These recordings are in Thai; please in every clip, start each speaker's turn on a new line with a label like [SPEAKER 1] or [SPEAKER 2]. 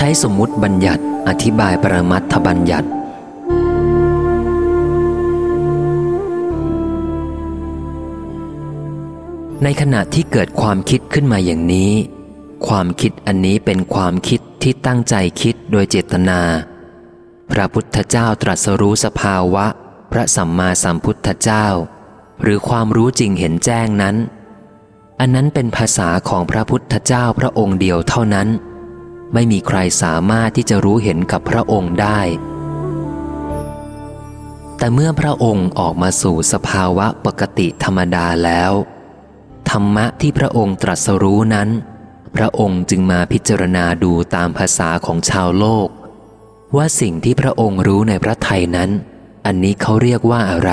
[SPEAKER 1] ช้สมมุติบัญญัติอธิบายปรมัตถบัญญัติ ในขณะที่เกิดความคิดขึ้นมาอย่างนี้ ความคิดอันนี้เป็นความคิดที่ตั้งใจคิดโดยเจตนา พระพุทธเจ้าตรัสรู้สภาวะ พระสัมมาสัมพุทธเจ้า หรือความรู้จริงเห็นแจ้งนั้น อันนั้นเป็นภาษาของพระพุทธเจ้าพระองค์เดียวเท่านั้น ไม่มีใครสามารถที่จะรู้เห็นกับพระองค์ได้ แต่เมื่อพระองค์ออกมาสู่สภาวะปกติธรรมดาแล้ว ธรรมะที่พระองค์ตรัสรู้นั้น พระองค์จึงมาพิจารณาดูตามภาษาของชาวโลก ว่าสิ่งที่พระองค์รู้ในพระไทยนั้น อันนี้เขาเรียกว่าอะไร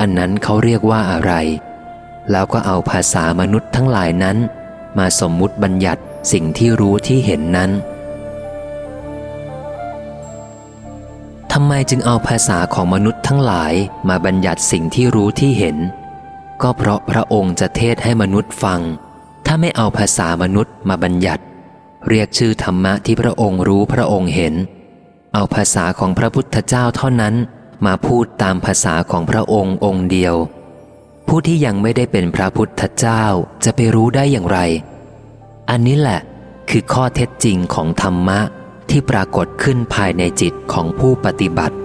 [SPEAKER 1] อันนั้นเขาเรียกว่าอะไร แล้วก็เอาภาษามนุษย์ทั้งหลายนั้น มาสมมุติบัญญัติ สิ่งที่รู้ที่เห็นนั้นทำไมจึงเอาภาษาของมนุษย์ทั้งหลายมาบัญญัติสิ่งที่รู้ที่เห็น ก็เพราะพระองค์จะเทศให้มนุษย์ฟัง ถ้าไม่เอาภาษามนุษย์มาบัญญัติ เรียกชื่อธรรมะที่พระองค์รู้พระองค์เห็น เอาภาษาของพระพุทธเจ้าเท่านั้นมาพูดตามภาษาของพระองค์องค์เดียว ผู้ที่ยังไม่ได้เป็นพระพุทธเจ้าจะไปรู้ได้อย่างไร อันนี้แหละคือข้อเท็จจริงของธรรมะที่ปรากฏขึ้นภายในจิตของผู้ปฏิบัติ